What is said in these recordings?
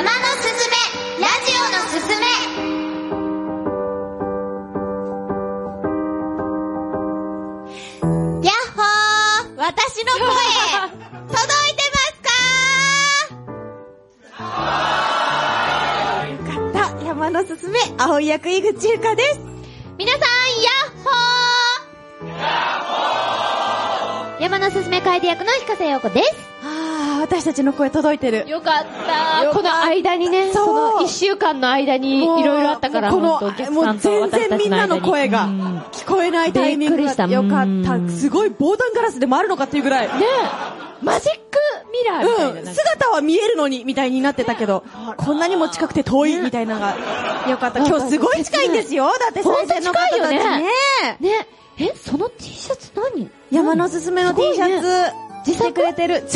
山のすすめラジオのすすめやっほー私の声 届いてますか？よかった。山のすすめ、青い役井口ゆかです。皆さん、やっほー山のすすめ楓役の彦瀬陽子です。私たちの声届いてる。よかった。この間にね、その一週間の間にいろいろあったから、このもう全然みんなの声が聞こえないタイミングがよかっうんた。すごい防弾ガラスでもあるのかっていうぐらい。えマジックミラーみたいな。うん、姿は見えるのに、みたいになってたけど、こんなにも近くて遠い、みたいなのが、よかった。今日すごい近いんですよ。だって最前の方たちね。ねえ、その T シャツ何？山のすすめの T シャツ、自してくれてる。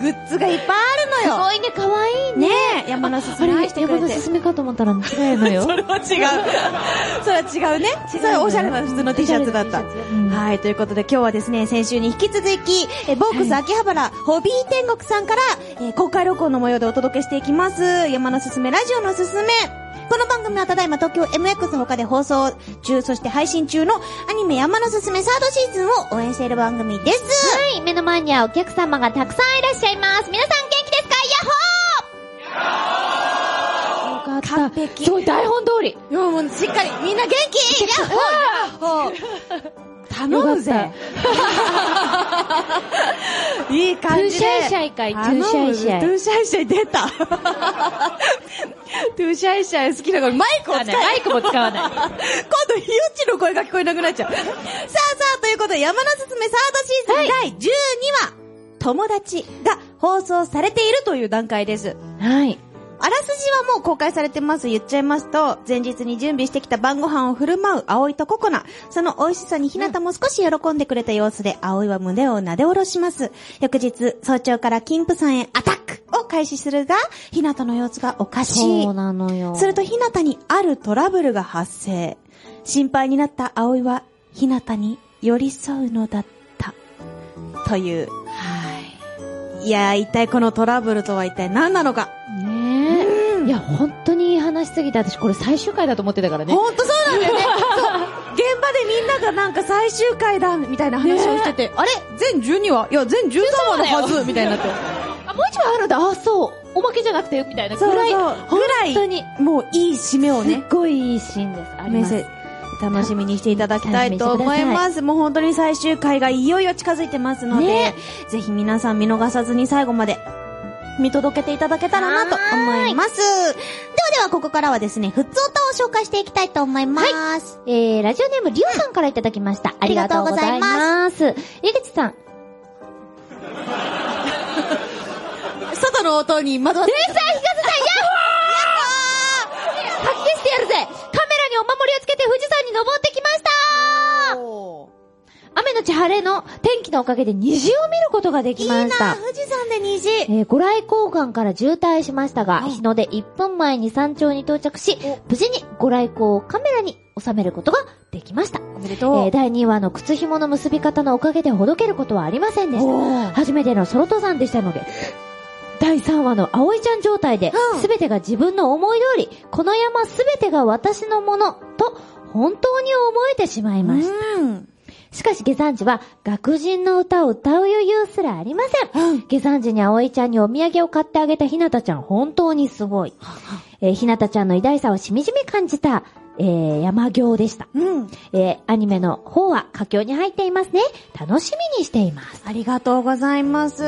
グッズがいっぱいあるのよ。すごいね、かわいいね。ねえ、山のすすめ愛してくれて山のす。すめかと思ったら違うのよ。それは違う。それは違うね。それはおしゃれな普通の T シャツだった。うんはい、ということで今日はですね、先週に引き続き、えボークス秋葉原、ホビー天国さんから、えー公開録音の模様でお届けしていきます。山のすすめ、ラジオのすすめ。この番組はただいま東京 MX 他で放送中、そして配信中のアニメ山のすすめサードシーズンを応援している番組です。はい、目の前にはお客様がたくさんいらっしゃいます。皆さん元気ですか？ヤッホーよかった。完璧すごい台本通り。いやもうしっかり、みんな元気ヤッホーヤッホー頼むぜ。いい感じで。 Too shy shy かい Too shy shy Too shy shy 出た。Too shy shy 好きだからマイクを使え。マイクも使わない。今度、ひよっちの声が聞こえなくなっちゃう。さあさあ、ということで、山のすすめサードシーズン第12話、友達が放送されているという段階です。はい。あらすじはもう公開されてます。言っちゃいますと、前日に準備してきた晩ご飯を振る舞う葵とココナ。その美味しさにひなたも少し喜んでくれた様子で、葵は胸を撫で下ろします。翌日、早朝から金プさんへアタックを開始するが、ひなたの様子がおかしいそう。なのよ。するとひなたにあるトラブルが発生。心配になった葵は、ひなたに寄り添うのだった。という。はい。いやー、一体このトラブルとは一体何なのか。いや、本当にいい話しすぎて、私これ最終回だと思ってたからね。ほんとそうなんだよね。現場でみんながなんか最終回だ、みたいな話をしてて、あれ？全12話？いや、全13話のはずみたいになって。あ、もう一話あるんだ。あ、そう。おまけじゃなくて、みたいな。ぐらい。そう本ぐらい当に。もういい締めをすっね、ごいいいシーンです。あります。楽しみにしていただきたいと思います。もう本当に最終回がいよいよ近づいてますので、ねぜひ皆さん見逃さずに最後まで見届けていただけたらなと思います。ではではここからはですね、ふつおたを紹介していきたいと思います。えー、ラジオネームりおさんからいただきました。ありがとうございます。井口さん。外の音に惑わせて。天才ひかずさん、ヤッホー 発揮してやるぜカメラにお守りをつけて富士山に登っち晴れの天気のおかげで虹を見ることができまいいなした。富士山で虹。えー、ご来光館から渋滞しましたが、はい日の出1分前に山頂に到着し、無事にご来光をカメラに収めることができました。おめでえとう。ー第2話の靴紐の結び方のおかげでほどけることはありませんでした。初めてのソロ登山でしたので、第3話の葵ちゃん状態でうん、すべてが自分の思い通り、この山すべてが私のもの、と、本当に思えてしまいました。うん。しかし下山時は、学人の歌を歌う余裕すらありません。下山時に葵ちゃんにお土産を買ってあげたひなたちゃん、本当にすごい。えーひなたちゃんの偉大さをしみじみ感じた、えー山行でした。うん。えーアニメの方は佳境に入っていますね。楽しみにしています。ありがとうございます。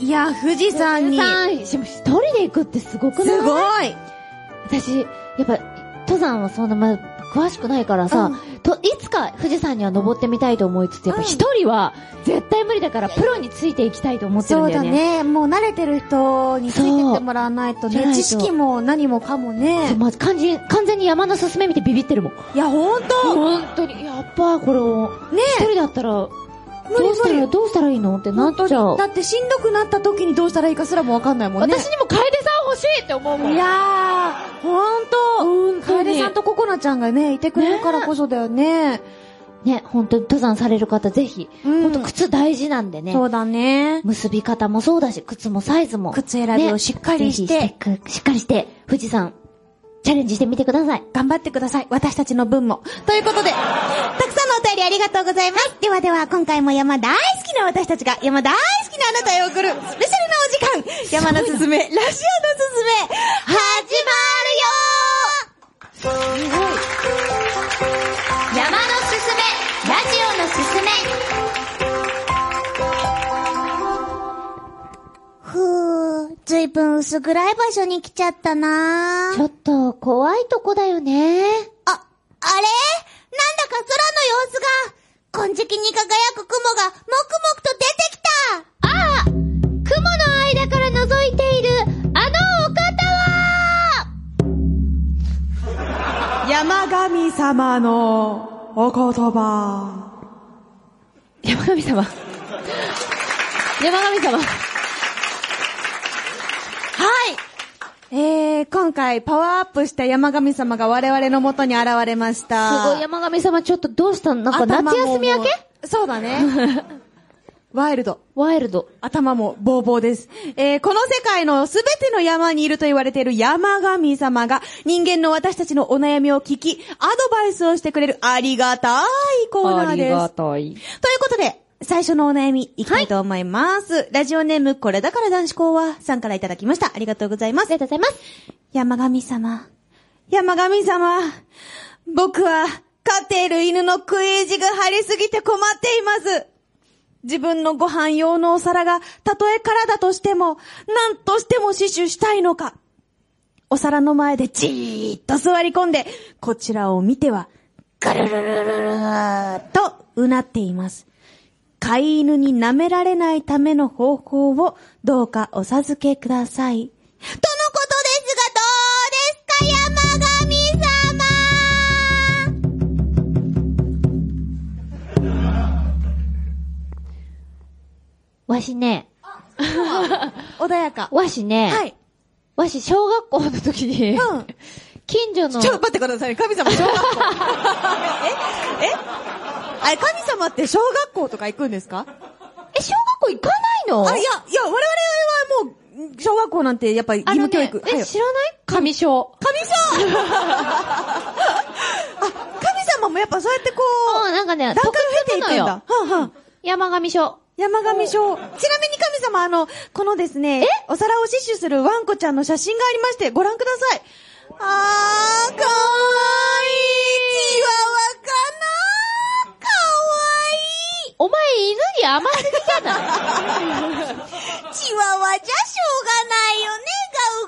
いや、富士山に。さん、しも一人で行くってすごくない？すごい。私、やっぱ、登山はそんな、ま、詳しくないからさ、と、いつか富士山には登ってみたいと思いつつ、やっぱうん一人は絶対無理だから、プロについていきたいと思ってるんそうだだよね。ね。もう慣れてる人についてってもらわないとね、知識も何もかもそうね。まず完全完全に山のすすめ見てビビってるもん。いや、ほんと。本当に、やっぱこれを、ね一人だったら、どうしたら。どうしたらいいのってなっちゃう。だってしんどくなった時にどうしたらいいかすらもわかんないもんね。私にも楓さん欲しいって思うもん。いやー、ほんと。本当に楓さんとココナちゃんがね、いてくれるからこそだよね。ね、本当に登山される方ぜひ、うん本当靴大事なんでね。そうだね。結び方もそうだし、靴もサイズも。靴選びをしっかりしてぜひしてしっかりして、富士山、チャレンジしてみてください。頑張ってください。私たちの分も。ということで、たくさんのお便りありがとうございます。ではでは、今回も山大好きな私たちが山大好きなあなたへ送るスペシャル間、山のすすめ、ラジオのすすめ、始まるよ。山のすすめ、ラジオのすすめ。ふぅ、ずいぶん薄暗い場所に来ちゃったな。ちょっと、怖いとこだよね。あ、あれ？様のお言葉。山神様。山神様。はい。えー、今回パワーアップした山神様が我々の元に現れました。すごい山神様ちょっとどうしたの？なんか夏休み明け？そうだね。ワイルド。ワイルド。頭もボーボーです。えー、この世界のすべての山にいると言われている山神様が人間の私たちのお悩みを聞き、アドバイスをしてくれるありがたいコーナーです。たい。ということで、最初のお悩みいきたいと思います。ラジオネームこれだから男子校はさんからいただきました。ありがとうございますあり。がとうございます。山神様。山神様。僕は飼っている犬の食い意地が張りすぎて困っています。自分のご飯用のお皿がたとえ空だとしても、何としても死守したいのか。お皿の前でじーっと座り込んで、こちらを見ては、ガルルルルルルーとうなっています。飼い犬に舐められないための方法をどうかお授けください。とわしね、穏やか。わしね、はい。わし小学校の時に、うん。近所の、ちょ、待ってください。神様、小学校。え？え？あれ、神様って小学校とか行くんですか？え、小学校行かないの？あ、いや、いや、我々はもう、小学校なんてやっぱり義あのね務教育。、え、はい知らない？神小。神様あ、神様もやっぱそうやってこう、うん、なんかね、段階を経ていくのよは。んはん。山神小。山上賞。ちなみに神様、あの、このですね、お皿を死守するワンコちゃんの写真がありまして、ご覧ください。あー、かわいい。チワワかなかわいお前犬に甘すぎじゃない？い。チワワじゃしょうがないよね、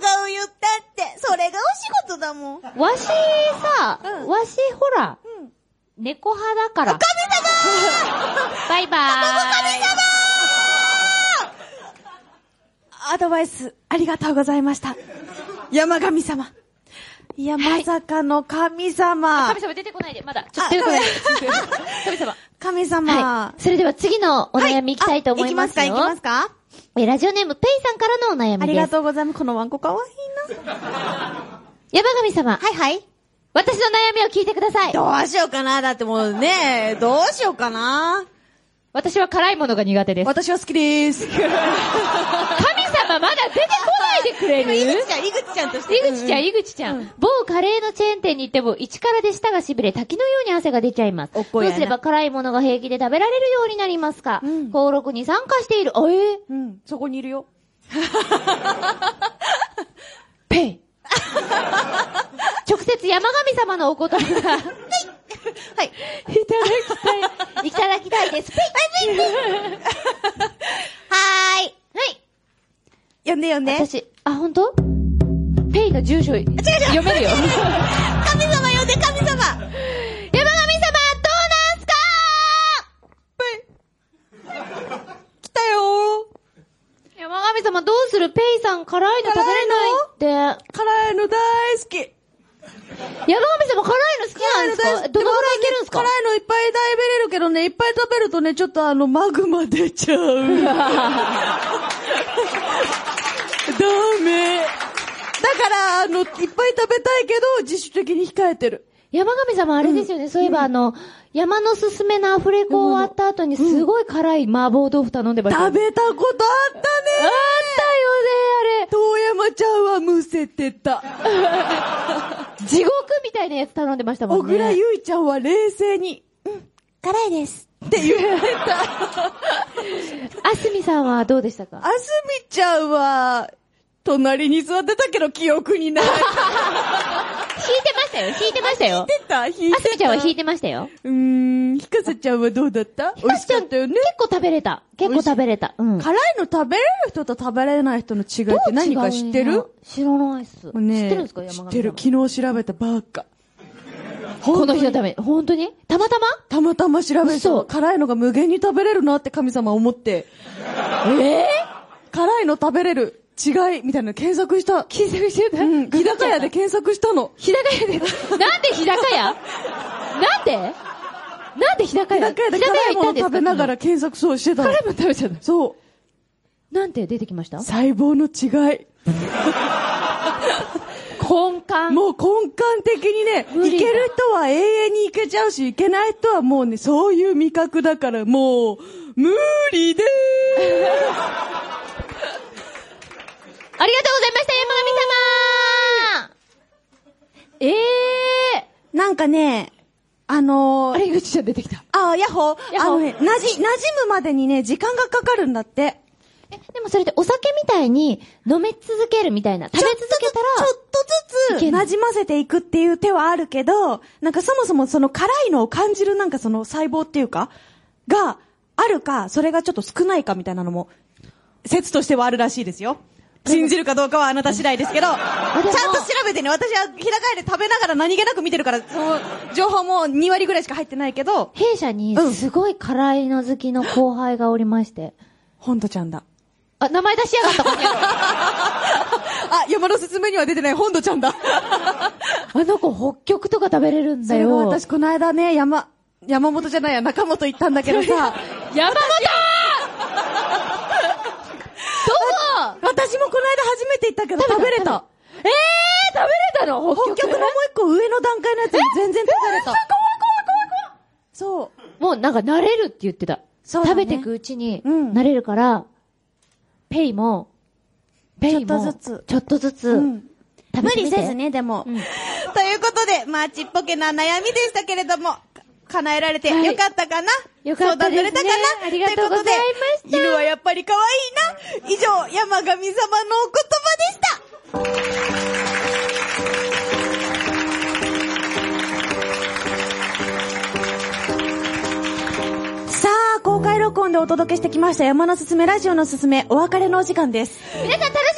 ガウガウ言ったって。それがお仕事だもん。神わしさ、うんわしほら、うん猫派だから。様バイバーイ。アドバイス、ありがとうございました。山神様。いや、まさかの神様。神様出てこないで、まだ。ちょっと出てこないで。神様。神様。はい。それでは次のお悩みいきたいと思いますよ。あ行きますか行きますかえラジオネームペイさんからのお悩みです。ありがとうございます。このワンコかわいいな。山神様。はいはい。私の悩みを聞いてください。どうしようかな。だってもうね、どうしようかな。私は辛いものが苦手です。私は好きです。神様まだ出てこないでくれる？井口ちゃん、井口ちゃんとして。井口ちゃん、井口ちゃん。某カレーのチェーン店に行っても、一からで舌が痺れ、滝のように汗が出ちゃいます。どうすれば辛いものが平気で食べられるようになりますか、うん登録に参加している。あ、えー、うん、そこにいるよ。ペイ。直接山神様のお言葉が、はい。いただきたい。いただきたいです。はーい。はい。呼んで呼んで。私、あ、本当？ペイの住所、読めるよ。神様呼んで、神様山神様、どうなんすか？来たよ山神様どうする？ペイさん辛いの食べれないって。辛いの大好き。山神様辛いの好きなんですか？どのぐらいいけるんですか？辛いのいっぱい食べれるけどね、いっぱい食べるとね、ちょっとあの、マグマ出ちゃう。ダメ。だから、あの、いっぱい食べたいけど、自主的に控えてる。山上さんもあれですよね、そういえばあの、山のすすめのアフレコ終わった後にすごい辛い麻婆豆腐頼んでました。食べたことあったねあったよね、遠山ちゃんはむせてた。地獄みたいなやつ頼んでましたもんね。小倉ゆいちゃんは冷静に、うん、辛いです。って言われた。あすみさんはどうでしたか？あすみちゃんは、隣に座ってたけど記憶にない。したよ、弾いてた。あすみちゃんは弾いてましたよ。うーん、ひかさちゃんはどうだった？美味しかったよね。結構食べれた。結構食べれた。うん。辛いの食べれる人と食べれない人の違いって何か知ってる？知らないっす。ね知ってるんですか？山。知ってる。昨日調べたばっか。この人のために。本当に？たまたま？たまたま調べた嘘辛いのが無限に食べれるなって神様思って。ええ辛いの食べれる違いみたいなの検索した。検索してたうん。日高屋で検索したの。日高屋で。なんで日高屋なんで？なんで日高屋日高屋で辛いもの食べながら検索そうしてたの辛。いもの食べちゃった。そう。なんて出てきました？細胞の違い。根幹。もう根幹的にね、いける人は永遠にいけちゃうし、いけない人はもうね、そういう味覚だから、もう、無理でありがとうございました、山上様ええーなんかね、あのー。あー、れ、ぐちちゃん出てきた。あー、ヤッホー。あのね、なじ、馴染むまでにね、時間がかかるんだって。え、でもそれでお酒みたいに飲め続けるみたいな。食べ続けたら、ちょっとずつ、馴染ませていくっていう手はあるけど、なんかそもそもその辛いのを感じるなんかその細胞っていうか、があるか、それがちょっと少ないかみたいなのも、説としてはあるらしいですよ。信じるかどうかはあなた次第ですけど、ちゃんと調べてね、私は日高屋で食べながら何気なく見てるから、その情報も2割ぐらいしか入ってないけど、弊社にすごい辛いの好きの後輩がおりまして。ほんとちゃんだ。あ、名前出しやがった、この野郎あ、山のすすめには出てないほんとちゃんだ。あの子、北極とか食べれるんそれがだよ。私この間ね、山、山本じゃないや、中本行ったんだけどさ、山本どう私もこの間初めて行ったけど食べれた。えー、食べれたの？北極のもう一個上の段階のやつに全然食べれた。そう。もうなんか慣れるって言ってた。そうだね。食べてくうちに、うん。慣れるから、ペイも、ペイも、ちょっとずつ。ちょっとずつ、うん。無食べてみて。理せずね、でも。うん。ということで、まあ、ちっぽけな悩みでしたけれども、叶えられてよかったかな、よかったですね相談乗れたかな？ありがとうございましたということで犬はやっぱり可愛いな。以上、山神様のお言葉でした。さあ、公開録音でお届けしてきました山のすすめラジオのすすめ、お別れのお時間です。皆さん楽し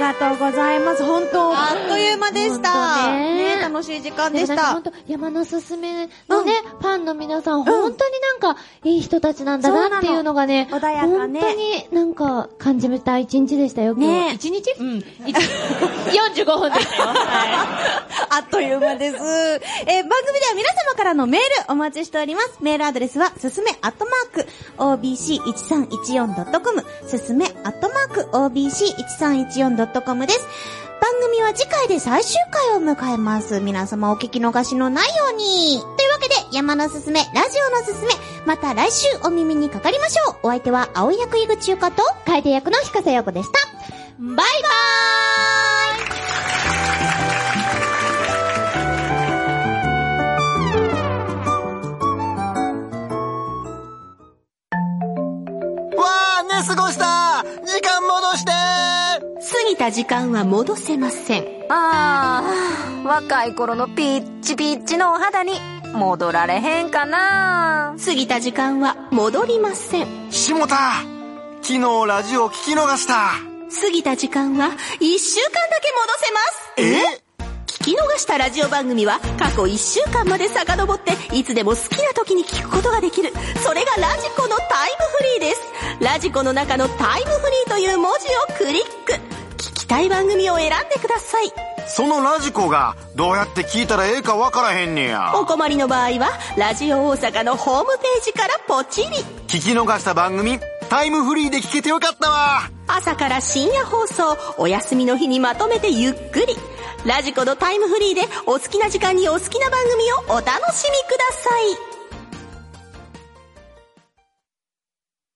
がとうございます。本当、あっという間でした。ねね楽しい時間でした本。当山のすすめのね、ファンの皆さん、本当になんか、いい人たちなんだなっていうのがね、穏やかね本当になんか感じた一日でしたよ、今日。ね一日？うん。45分でしたよ。は あっという間です。えー番組では皆様からのメールお待ちしております。メールアドレスは、すすめアットマーク、obc1314.com、すすめアットマーク、obc1314.com です。番組は次回で最終回を迎えます。皆様お聞き逃しのないように。というわけで、山のすすめ、ラジオのすすめ、また来週お耳にかかりましょう。お相手は、青役井口ゆかと、い。楓役の彦瀬陽子でした。バイバーイわあ、寝過ごした過ぎた時間は戻せません。ああ、若い頃のピッチピッチのお肌に戻られへんかな過ぎた時間は戻りません。しもた昨日ラジオ聞き逃した過ぎた時間は一週間だけ戻せます。え？聞き逃したラジオ番組は過去1週間まで遡っていつでも好きな時に聞くことができる。それがラジコのタイムフリーです。ラジコの中のタイムフリーという文字をクリック。たい番組を選んでください。そのラジコがどうやって聞いたらええかわからへんねやお困りの場合は、ラジオ大阪のホームページからポチリ。聞き逃した番組タイムフリーで聞けてよかったわ朝から深夜放送、お休みの日にまとめてゆっくり。ラジコのタイムフリーでお好きな時間にお好きな番組をお楽しみください。